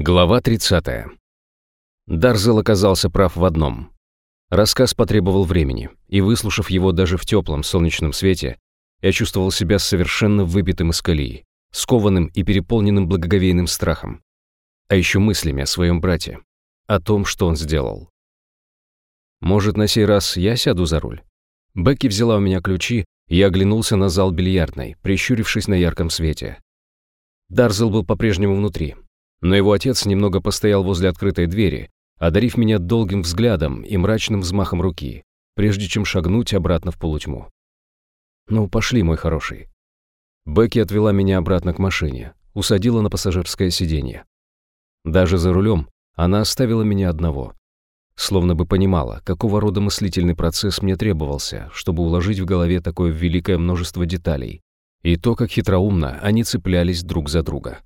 Глава 30. Дарзел оказался прав в одном. Рассказ потребовал времени, и, выслушав его даже в теплом солнечном свете, я чувствовал себя совершенно выбитым из колеи, скованным и переполненным благоговейным страхом, а еще мыслями о своем брате, о том, что он сделал. Может, на сей раз я сяду за руль? Бекки взяла у меня ключи, и я оглянулся на зал бильярдной, прищурившись на ярком свете. Дарзел был по-прежнему внутри, но его отец немного постоял возле открытой двери, одарив меня долгим взглядом и мрачным взмахом руки, прежде чем шагнуть обратно в полутьму. «Ну, пошли, мой хороший». Бекки отвела меня обратно к машине, усадила на пассажирское сиденье. Даже за рулем она оставила меня одного, словно бы понимала, какого рода мыслительный процесс мне требовался, чтобы уложить в голове такое великое множество деталей, и то, как хитроумно они цеплялись друг за друга.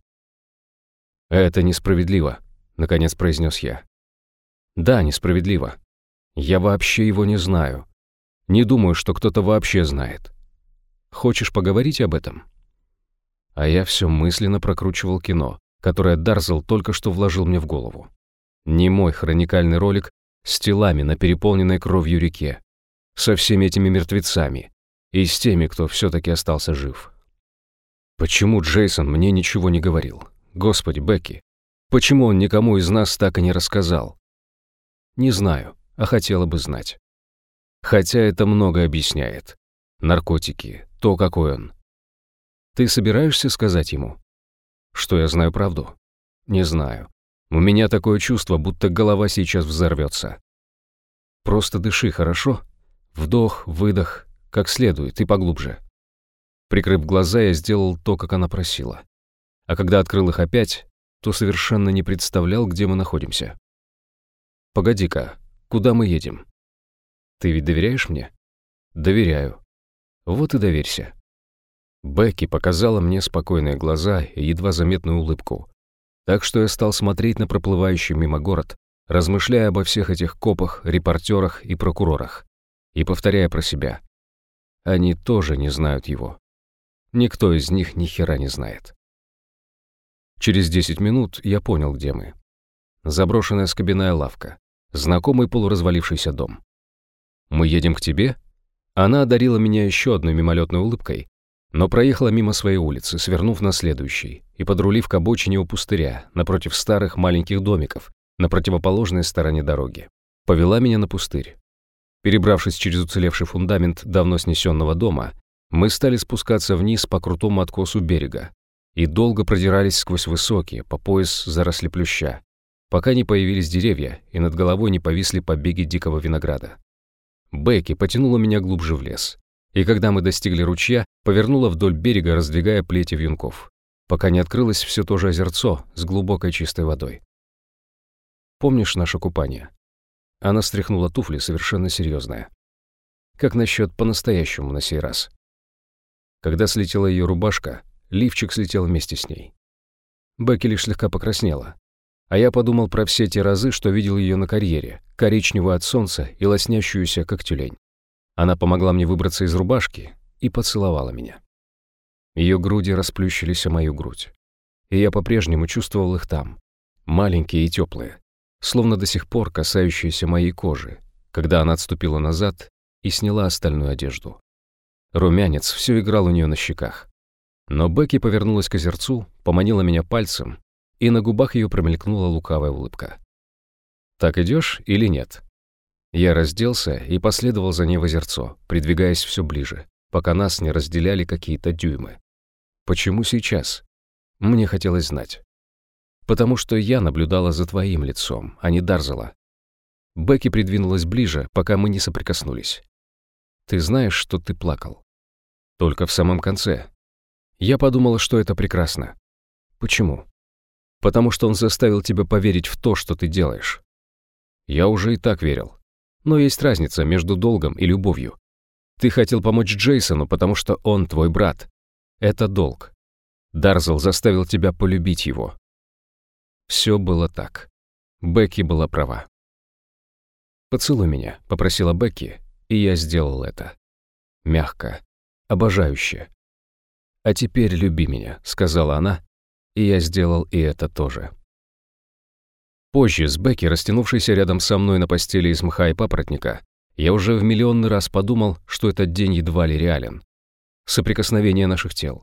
«Это несправедливо», — наконец произнес я. «Да, несправедливо. Я вообще его не знаю. Не думаю, что кто-то вообще знает. Хочешь поговорить об этом?» А я все мысленно прокручивал кино, которое Дарзел только что вложил мне в голову. Не мой хроникальный ролик с телами на переполненной кровью реке, со всеми этими мертвецами и с теми, кто все-таки остался жив. Почему Джейсон мне ничего не говорил? Господи, Бекки, почему он никому из нас так и не рассказал? Не знаю, а хотела бы знать. Хотя это много объясняет. Наркотики, то, какой он. Ты собираешься сказать ему? Что я знаю правду? Не знаю. У меня такое чувство, будто голова сейчас взорвется. Просто дыши, хорошо? Вдох, выдох, как следует и поглубже. Прикрыв глаза, я сделал то, как она просила а когда открыл их опять, то совершенно не представлял, где мы находимся. «Погоди-ка, куда мы едем?» «Ты ведь доверяешь мне?» «Доверяю». «Вот и доверься». Бекки показала мне спокойные глаза и едва заметную улыбку. Так что я стал смотреть на проплывающий мимо город, размышляя обо всех этих копах, репортерах и прокурорах, и повторяя про себя. Они тоже не знают его. Никто из них ни хера не знает. Через 10 минут я понял, где мы. Заброшенная скобяная лавка. Знакомый полуразвалившийся дом. «Мы едем к тебе?» Она одарила меня еще одной мимолетной улыбкой, но проехала мимо своей улицы, свернув на следующий, и подрулив к обочине у пустыря, напротив старых маленьких домиков, на противоположной стороне дороги. Повела меня на пустырь. Перебравшись через уцелевший фундамент давно снесенного дома, мы стали спускаться вниз по крутому откосу берега, и долго продирались сквозь высокие, по пояс заросли плюща, пока не появились деревья и над головой не повисли побеги дикого винограда. Бекки потянула меня глубже в лес, и когда мы достигли ручья, повернула вдоль берега, раздвигая плети вьюнков, пока не открылось все то же озерцо с глубокой чистой водой. «Помнишь наше купание?» Она стряхнула туфли, совершенно серьезная. «Как насчет по-настоящему на сей раз?» Когда слетела ее рубашка, Лифчик слетел вместе с ней. Бекки лишь слегка покраснела. А я подумал про все те разы, что видел ее на карьере, коричневую от солнца и лоснящуюся, как тюлень. Она помогла мне выбраться из рубашки и поцеловала меня. Ее груди расплющились о мою грудь. И я по-прежнему чувствовал их там, маленькие и теплые, словно до сих пор касающиеся моей кожи, когда она отступила назад и сняла остальную одежду. Румянец все играл у нее на щеках. Но Бекки повернулась к озерцу, поманила меня пальцем, и на губах ее промелькнула лукавая улыбка. «Так идешь или нет?» Я разделся и последовал за ней в озерцо, придвигаясь все ближе, пока нас не разделяли какие-то дюймы. Почему сейчас? Мне хотелось знать. Потому что я наблюдала за твоим лицом, а не Дарзела. Бекки придвинулась ближе, пока мы не соприкоснулись. Ты знаешь, что ты плакал. Только в самом конце, я подумала, что это прекрасно. Почему? Потому что он заставил тебя поверить в то, что ты делаешь. Я уже и так верил. Но есть разница между долгом и любовью. Ты хотел помочь Джейсону, потому что он твой брат. Это долг. Дарзел заставил тебя полюбить его. Все было так. Бекки была права. «Поцелуй меня», — попросила Бекки, и я сделал это. Мягко, обожающе, «А теперь люби меня», — сказала она, и я сделал и это тоже. Позже, с Бекки, растянувшейся рядом со мной на постели из мха и папоротника, я уже в миллионный раз подумал, что этот день едва ли реален. Соприкосновение наших тел.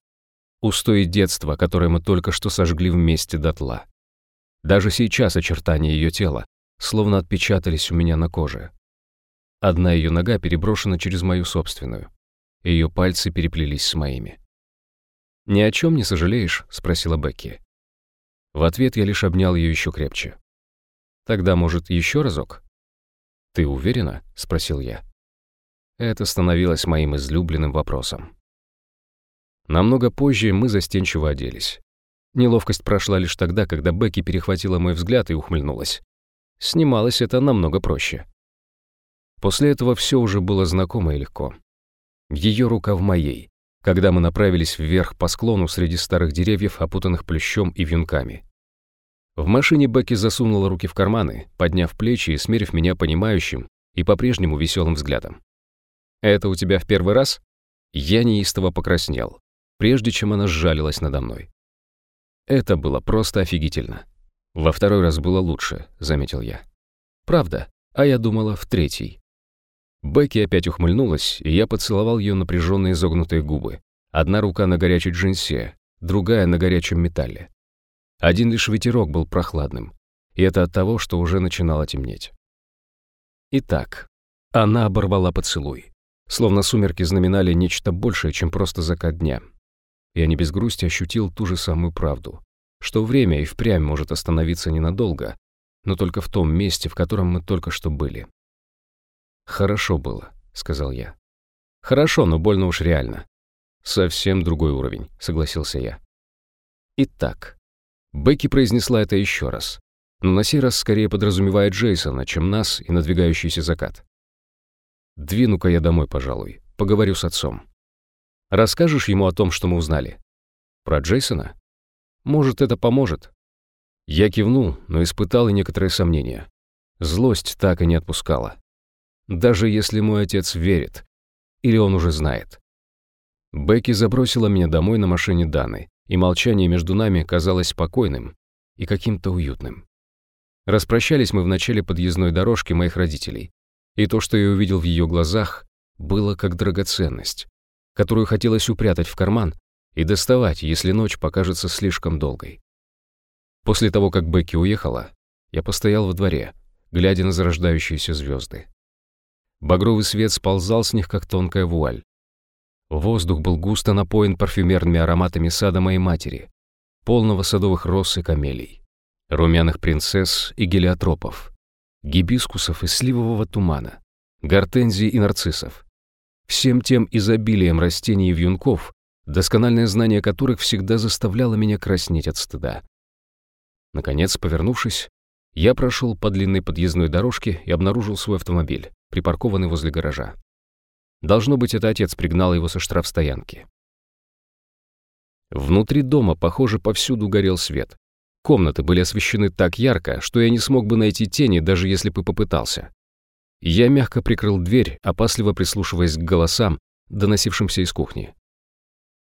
Устои детства, которое мы только что сожгли вместе дотла. Даже сейчас очертания ее тела словно отпечатались у меня на коже. Одна ее нога переброшена через мою собственную. Ее пальцы переплелись с моими. «Ни о чем не сожалеешь?» — спросила Бекки. В ответ я лишь обнял ее еще крепче. «Тогда, может, еще разок?» «Ты уверена?» — спросил я. Это становилось моим излюбленным вопросом. Намного позже мы застенчиво оделись. Неловкость прошла лишь тогда, когда Бекки перехватила мой взгляд и ухмыльнулась. Снималось это намного проще. После этого все уже было знакомо и легко. Ее рука в моей, когда мы направились вверх по склону среди старых деревьев, опутанных плющом и вьюнками. В машине Бекки засунула руки в карманы, подняв плечи и смерив меня понимающим и по-прежнему веселым взглядом. «Это у тебя в первый раз?» Я неистово покраснел, прежде чем она сжалилась надо мной. Это было просто офигительно. Во второй раз было лучше, заметил я. Правда, а я думала в третий. Бекки опять ухмыльнулась, и я поцеловал ее напряженные изогнутые губы. Одна рука на горячей джинсе, другая на горячем металле. Один лишь ветерок был прохладным, и это от того, что уже начинало темнеть. Итак, она оборвала поцелуй, словно сумерки знаменали нечто большее, чем просто закат дня. Я не без грусти ощутил ту же самую правду, что время и впрямь может остановиться ненадолго, но только в том месте, в котором мы только что были. «Хорошо было», — сказал я. «Хорошо, но больно уж реально». «Совсем другой уровень», — согласился я. Итак, Бекки произнесла это еще раз, но на сей раз скорее подразумевает Джейсона, чем нас и надвигающийся закат. «Двину-ка я домой, пожалуй, поговорю с отцом. Расскажешь ему о том, что мы узнали?» «Про Джейсона? Может, это поможет?» Я кивнул, но испытал и некоторые сомнения. Злость так и не отпускала даже если мой отец верит, или он уже знает. Бекки забросила меня домой на машине Даны, и молчание между нами казалось спокойным и каким-то уютным. Распрощались мы в начале подъездной дорожки моих родителей, и то, что я увидел в ее глазах, было как драгоценность, которую хотелось упрятать в карман и доставать, если ночь покажется слишком долгой. После того, как Бекки уехала, я постоял во дворе, глядя на зарождающиеся звезды. Багровый свет сползал с них, как тонкая вуаль. Воздух был густо напоен парфюмерными ароматами сада моей матери, полного садовых роз и камелий, румяных принцесс и гелиотропов, гибискусов и сливового тумана, гортензий и нарциссов. Всем тем изобилием растений и вьюнков, доскональное знание которых всегда заставляло меня краснеть от стыда. Наконец, повернувшись, я прошел по длинной подъездной дорожке и обнаружил свой автомобиль припаркованный возле гаража. Должно быть, это отец пригнал его со штрафстоянки. Внутри дома, похоже, повсюду горел свет. Комнаты были освещены так ярко, что я не смог бы найти тени, даже если бы попытался. Я мягко прикрыл дверь, опасливо прислушиваясь к голосам, доносившимся из кухни.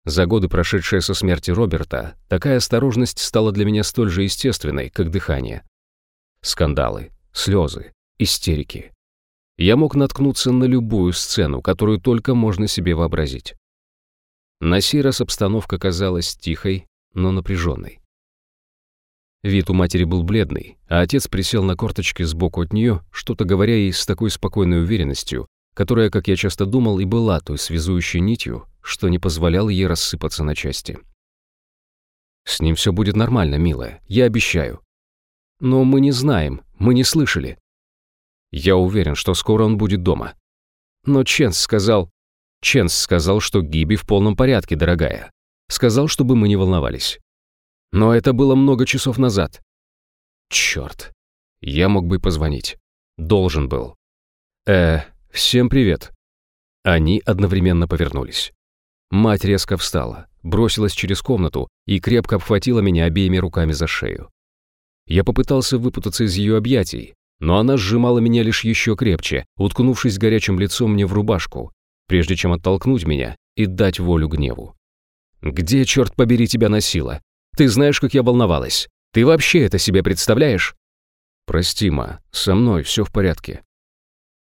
За годы, прошедшие со смерти Роберта, такая осторожность стала для меня столь же естественной, как дыхание. Скандалы, слезы, истерики я мог наткнуться на любую сцену, которую только можно себе вообразить. На сей раз обстановка казалась тихой, но напряженной. Вид у матери был бледный, а отец присел на корточки сбоку от нее, что-то говоря ей с такой спокойной уверенностью, которая, как я часто думал, и была той связующей нитью, что не позволял ей рассыпаться на части. «С ним все будет нормально, милая, я обещаю». «Но мы не знаем, мы не слышали. Я уверен, что скоро он будет дома. Но Ченс сказал... Ченс сказал, что Гиби в полном порядке, дорогая. Сказал, чтобы мы не волновались. Но это было много часов назад. Черт. Я мог бы позвонить. Должен был. Э, всем привет. Они одновременно повернулись. Мать резко встала, бросилась через комнату и крепко обхватила меня обеими руками за шею. Я попытался выпутаться из ее объятий, но она сжимала меня лишь еще крепче, уткнувшись горячим лицом мне в рубашку, прежде чем оттолкнуть меня и дать волю гневу. «Где, черт побери, тебя носила? Ты знаешь, как я волновалась. Ты вообще это себе представляешь?» «Прости, ма, со мной все в порядке».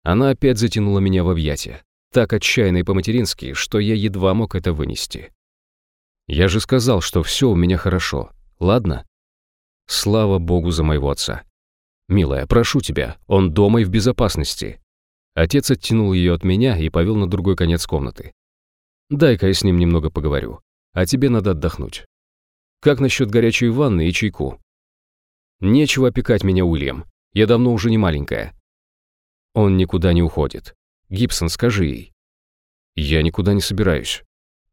Она опять затянула меня в объятия, так отчаянно и по-матерински, что я едва мог это вынести. «Я же сказал, что все у меня хорошо, ладно?» Слава богу за моего отца. «Милая, прошу тебя, он дома и в безопасности». Отец оттянул ее от меня и повел на другой конец комнаты. «Дай-ка я с ним немного поговорю, а тебе надо отдохнуть. Как насчет горячей ванны и чайку?» «Нечего опекать меня, Уильям, я давно уже не маленькая». Он никуда не уходит. Гибсон, скажи ей. Я никуда не собираюсь.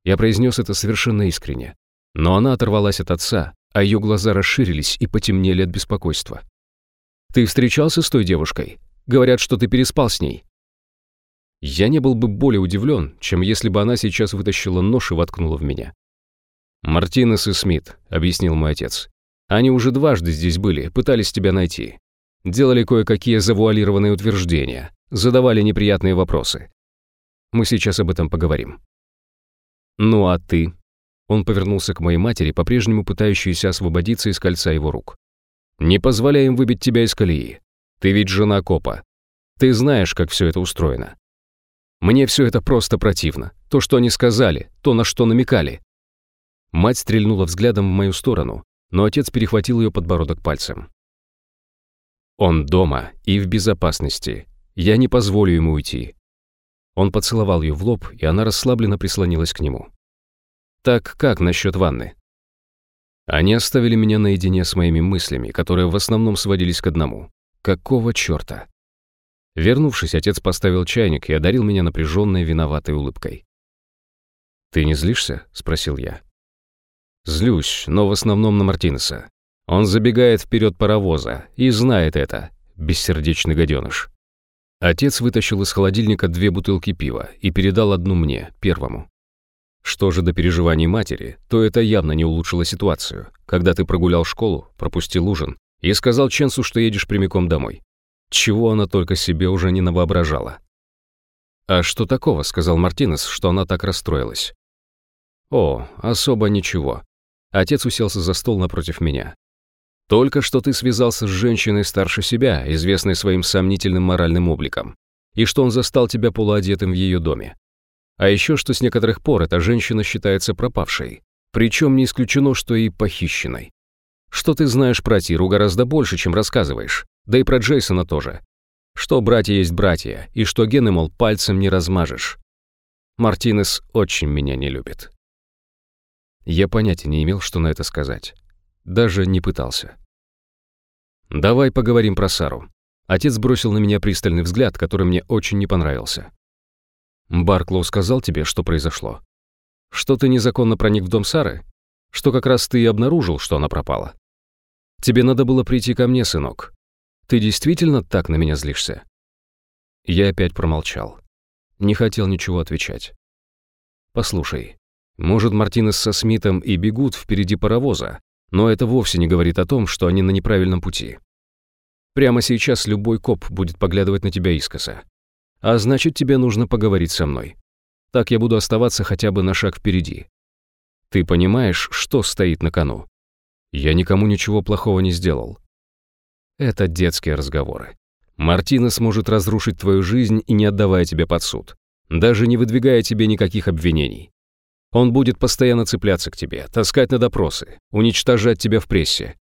Я произнес это совершенно искренне. Но она оторвалась от отца, а ее глаза расширились и потемнели от беспокойства. «Ты встречался с той девушкой? Говорят, что ты переспал с ней». Я не был бы более удивлен, чем если бы она сейчас вытащила нож и воткнула в меня. «Мартинес и Смит», — объяснил мой отец. «Они уже дважды здесь были, пытались тебя найти. Делали кое-какие завуалированные утверждения, задавали неприятные вопросы. Мы сейчас об этом поговорим». «Ну а ты?» Он повернулся к моей матери, по-прежнему пытающейся освободиться из кольца его рук. «Не позволяй им выбить тебя из колеи. Ты ведь жена копа. Ты знаешь, как все это устроено. Мне все это просто противно. То, что они сказали, то, на что намекали». Мать стрельнула взглядом в мою сторону, но отец перехватил ее подбородок пальцем. «Он дома и в безопасности. Я не позволю ему уйти. Он поцеловал ее в лоб, и она расслабленно прислонилась к нему. «Так как насчет ванны?» Они оставили меня наедине с моими мыслями, которые в основном сводились к одному. Какого черта? Вернувшись, отец поставил чайник и одарил меня напряженной, виноватой улыбкой. «Ты не злишься?» — спросил я. «Злюсь, но в основном на Мартинеса. Он забегает вперед паровоза и знает это, бессердечный гаденыш. Отец вытащил из холодильника две бутылки пива и передал одну мне, первому. Что же до переживаний матери, то это явно не улучшило ситуацию, когда ты прогулял школу, пропустил ужин и сказал Ченсу, что едешь прямиком домой. Чего она только себе уже не навоображала. «А что такого?» — сказал Мартинес, что она так расстроилась. «О, особо ничего». Отец уселся за стол напротив меня. Только что ты связался с женщиной старше себя, известной своим сомнительным моральным обликом, и что он застал тебя полуодетым в ее доме. А еще, что с некоторых пор эта женщина считается пропавшей, причем не исключено, что и похищенной. Что ты знаешь про Тиру гораздо больше, чем рассказываешь, да и про Джейсона тоже. Что братья есть братья, и что гены, мол, пальцем не размажешь. Мартинес очень меня не любит. Я понятия не имел, что на это сказать. Даже не пытался. «Давай поговорим про Сару». Отец бросил на меня пристальный взгляд, который мне очень не понравился. «Барклоу сказал тебе, что произошло? Что ты незаконно проник в дом Сары? Что как раз ты и обнаружил, что она пропала? Тебе надо было прийти ко мне, сынок. Ты действительно так на меня злишься?» Я опять промолчал. Не хотел ничего отвечать. «Послушай, может, Мартинес со Смитом и бегут впереди паровоза, но это вовсе не говорит о том, что они на неправильном пути. Прямо сейчас любой коп будет поглядывать на тебя искоса. А значит, тебе нужно поговорить со мной. Так я буду оставаться хотя бы на шаг впереди. Ты понимаешь, что стоит на кону? Я никому ничего плохого не сделал. Это детские разговоры. Мартина сможет разрушить твою жизнь и не отдавая тебя под суд, даже не выдвигая тебе никаких обвинений. Он будет постоянно цепляться к тебе, таскать на допросы, уничтожать тебя в прессе.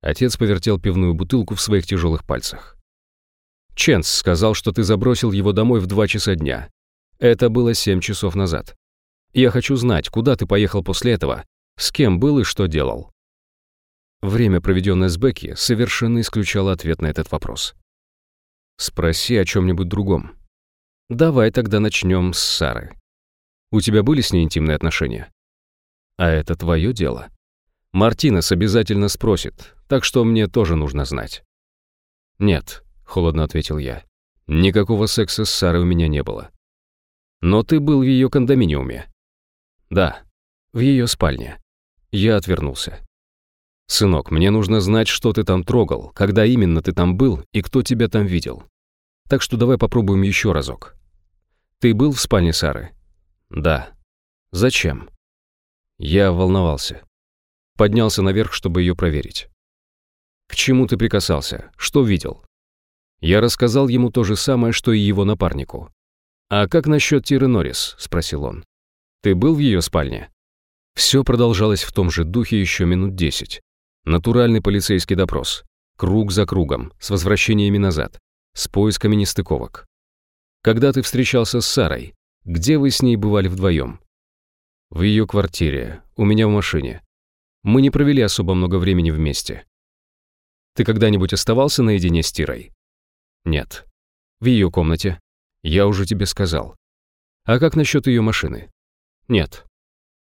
Отец повертел пивную бутылку в своих тяжелых пальцах. Ченс сказал, что ты забросил его домой в два часа дня. Это было семь часов назад. Я хочу знать, куда ты поехал после этого, с кем был и что делал. Время, проведенное с Бекки, совершенно исключало ответ на этот вопрос. Спроси о чем-нибудь другом. Давай тогда начнем с Сары. У тебя были с ней интимные отношения? А это твое дело. Мартинес обязательно спросит, так что мне тоже нужно знать. Нет, холодно ответил я. Никакого секса с Сарой у меня не было. Но ты был в ее кондоминиуме. Да, в ее спальне. Я отвернулся. «Сынок, мне нужно знать, что ты там трогал, когда именно ты там был и кто тебя там видел. Так что давай попробуем еще разок. Ты был в спальне Сары?» Да. Зачем? Я волновался. Поднялся наверх, чтобы ее проверить. К чему ты прикасался? Что видел? Я рассказал ему то же самое, что и его напарнику. «А как насчет Тиры Норрис?» – спросил он. «Ты был в ее спальне?» Все продолжалось в том же духе еще минут десять. Натуральный полицейский допрос. Круг за кругом, с возвращениями назад, с поисками нестыковок. Когда ты встречался с Сарой, где вы с ней бывали вдвоем? В ее квартире, у меня в машине. Мы не провели особо много времени вместе. Ты когда-нибудь оставался наедине с Тирой? Нет. В ее комнате? Я уже тебе сказал. А как насчет ее машины? Нет.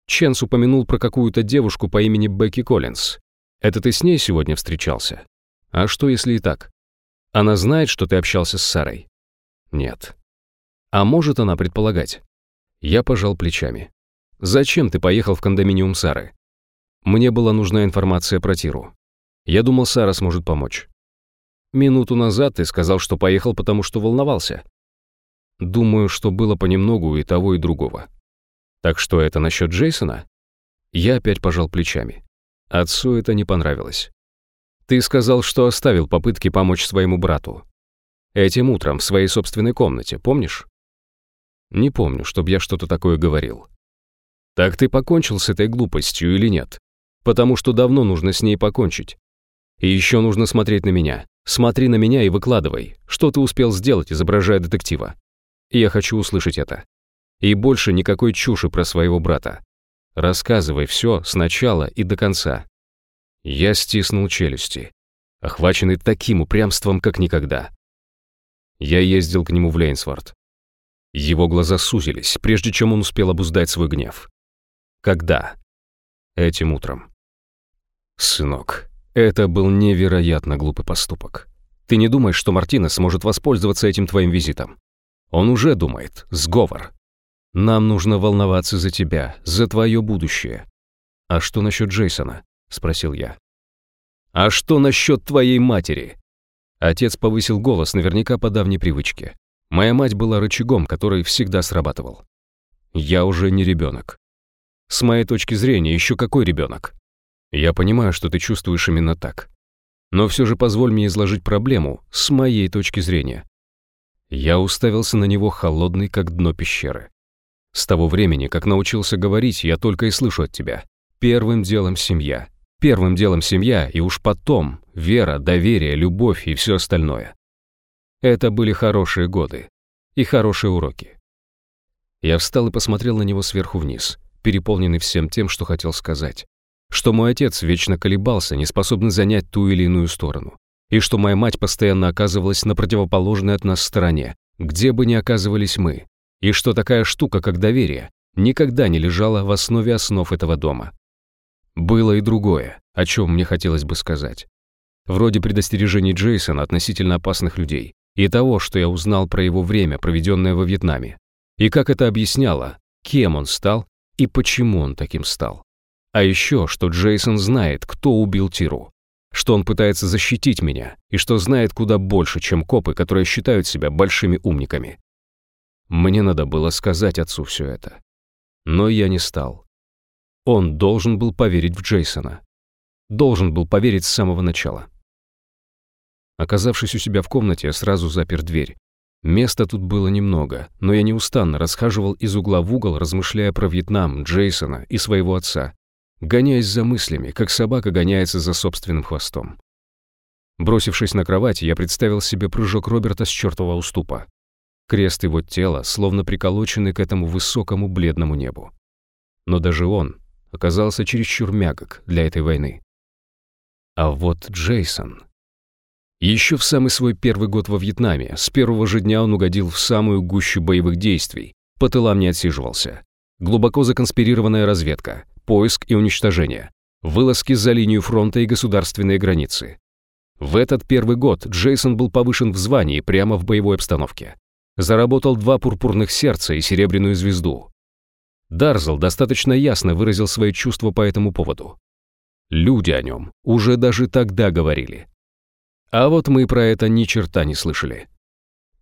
Ченс упомянул про какую-то девушку по имени Бекки Коллинз. Это ты с ней сегодня встречался? А что, если и так? Она знает, что ты общался с Сарой? Нет. А может она предполагать? Я пожал плечами. Зачем ты поехал в кондоминиум Сары? Мне была нужна информация про Тиру. Я думал, Сара сможет помочь. Минуту назад ты сказал, что поехал, потому что волновался. Думаю, что было понемногу и того, и другого. Так что это насчет Джейсона? Я опять пожал плечами. Отцу это не понравилось. Ты сказал, что оставил попытки помочь своему брату. Этим утром в своей собственной комнате, помнишь? Не помню, чтобы я что-то такое говорил. Так ты покончил с этой глупостью или нет? Потому что давно нужно с ней покончить. И еще нужно смотреть на меня. Смотри на меня и выкладывай, что ты успел сделать, изображая детектива. Я хочу услышать это. И больше никакой чуши про своего брата. Рассказывай все сначала и до конца. Я стиснул челюсти, охваченный таким упрямством, как никогда. Я ездил к нему в Лейнсворт. Его глаза сузились, прежде чем он успел обуздать свой гнев. Когда? Этим утром. Сынок, это был невероятно глупый поступок. Ты не думаешь, что Мартина сможет воспользоваться этим твоим визитом? Он уже думает. Сговор. Нам нужно волноваться за тебя, за твое будущее. А что насчет Джейсона? Спросил я. А что насчет твоей матери? Отец повысил голос, наверняка по давней привычке. Моя мать была рычагом, который всегда срабатывал. Я уже не ребенок. С моей точки зрения, еще какой ребенок? Я понимаю, что ты чувствуешь именно так. Но все же позволь мне изложить проблему с моей точки зрения. Я уставился на него холодный, как дно пещеры. С того времени, как научился говорить, я только и слышу от тебя. Первым делом семья. Первым делом семья, и уж потом вера, доверие, любовь и все остальное. Это были хорошие годы и хорошие уроки. Я встал и посмотрел на него сверху вниз, переполненный всем тем, что хотел сказать. Что мой отец вечно колебался, не способный занять ту или иную сторону. И что моя мать постоянно оказывалась на противоположной от нас стороне, где бы ни оказывались мы, и что такая штука, как доверие, никогда не лежала в основе основ этого дома. Было и другое, о чем мне хотелось бы сказать. Вроде предостережений Джейсона относительно опасных людей и того, что я узнал про его время, проведенное во Вьетнаме, и как это объясняло, кем он стал и почему он таким стал. А еще, что Джейсон знает, кто убил Тиру, что он пытается защитить меня и что знает куда больше, чем копы, которые считают себя большими умниками. Мне надо было сказать отцу все это. Но я не стал. Он должен был поверить в Джейсона. Должен был поверить с самого начала. Оказавшись у себя в комнате, я сразу запер дверь. Места тут было немного, но я неустанно расхаживал из угла в угол, размышляя про Вьетнам, Джейсона и своего отца, гоняясь за мыслями, как собака гоняется за собственным хвостом. Бросившись на кровать, я представил себе прыжок Роберта с чертового уступа. Крест его тела, словно приколоченный к этому высокому бледному небу. Но даже он оказался чересчур мягок для этой войны. А вот Джейсон... Еще в самый свой первый год во Вьетнаме, с первого же дня он угодил в самую гущу боевых действий, по тылам не отсиживался. Глубоко законспирированная разведка, поиск и уничтожение, вылазки за линию фронта и государственные границы. В этот первый год Джейсон был повышен в звании прямо в боевой обстановке заработал два пурпурных сердца и серебряную звезду. Дарзел достаточно ясно выразил свои чувства по этому поводу. Люди о нем уже даже тогда говорили. А вот мы про это ни черта не слышали.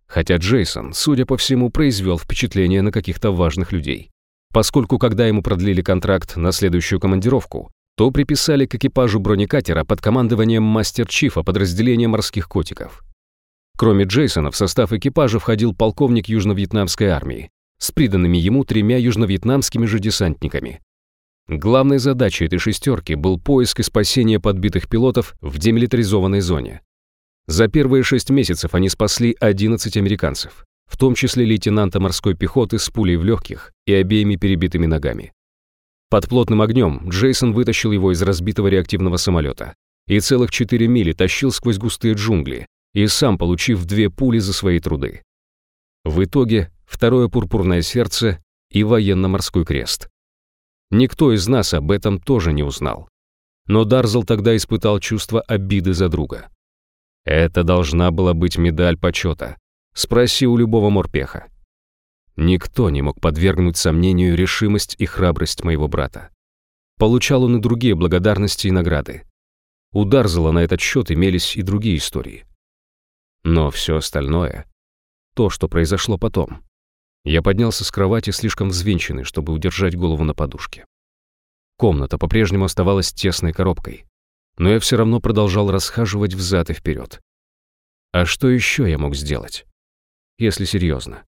Хотя Джейсон, судя по всему, произвел впечатление на каких-то важных людей. Поскольку, когда ему продлили контракт на следующую командировку, то приписали к экипажу бронекатера под командованием мастер-чифа подразделения морских котиков. Кроме Джейсона, в состав экипажа входил полковник южно-вьетнамской армии с приданными ему тремя южно-вьетнамскими же десантниками. Главной задачей этой шестерки был поиск и спасение подбитых пилотов в демилитаризованной зоне. За первые шесть месяцев они спасли 11 американцев, в том числе лейтенанта морской пехоты с пулей в легких и обеими перебитыми ногами. Под плотным огнем Джейсон вытащил его из разбитого реактивного самолета и целых 4 мили тащил сквозь густые джунгли, и сам получив две пули за свои труды. В итоге второе пурпурное сердце и военно-морской крест. Никто из нас об этом тоже не узнал. Но Дарзел тогда испытал чувство обиды за друга. Это должна была быть медаль почета. Спроси у любого морпеха. Никто не мог подвергнуть сомнению решимость и храбрость моего брата. Получал он и другие благодарности и награды. У Дарзела на этот счет имелись и другие истории. Но все остальное — то, что произошло потом. Я поднялся с кровати слишком взвинченный, чтобы удержать голову на подушке. Комната по-прежнему оставалась тесной коробкой, но я все равно продолжал расхаживать взад и вперед. А что еще я мог сделать? Если серьезно.